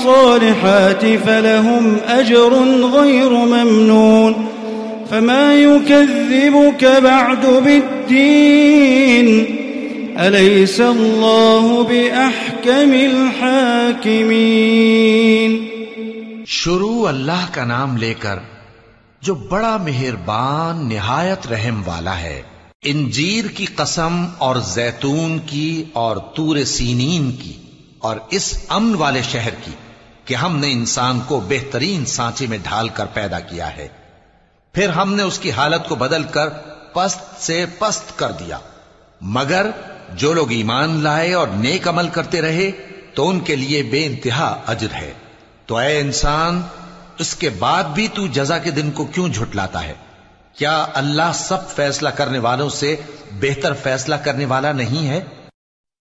الصالحات فلهم أجر غير ممنون فما يكذبك بعد بالدين أليس الله بأحكم الحاكمين شروع اللہ کا نام لے کر جو بڑا مہربان نہایت رحم والا ہے، انجیر کی قسم اور زیتون کی اور تور سینین کی اور اس امن والے شہر کی۔ کہ ہم نے انسان کو بہترین سانچے میں ڈھال کر پیدا کیا ہے۔ پھر ہم نے اس کی حالت کو بدل کر پست سے پست کر دیا۔ مگر جو لوگ ایمان لائے اور نیک عمل کرتے رہے تو ان کے لیے بے انتہا اجر ہے۔ تو اے انسان، اس کے بعد بھی تو جزا کے دن کو کیوں جھٹلاتا ہے؟ کیا اللہ سب فیصلہ کرنے والوں سے بہتر فیصلہ کرنے والا نہیں ہے؟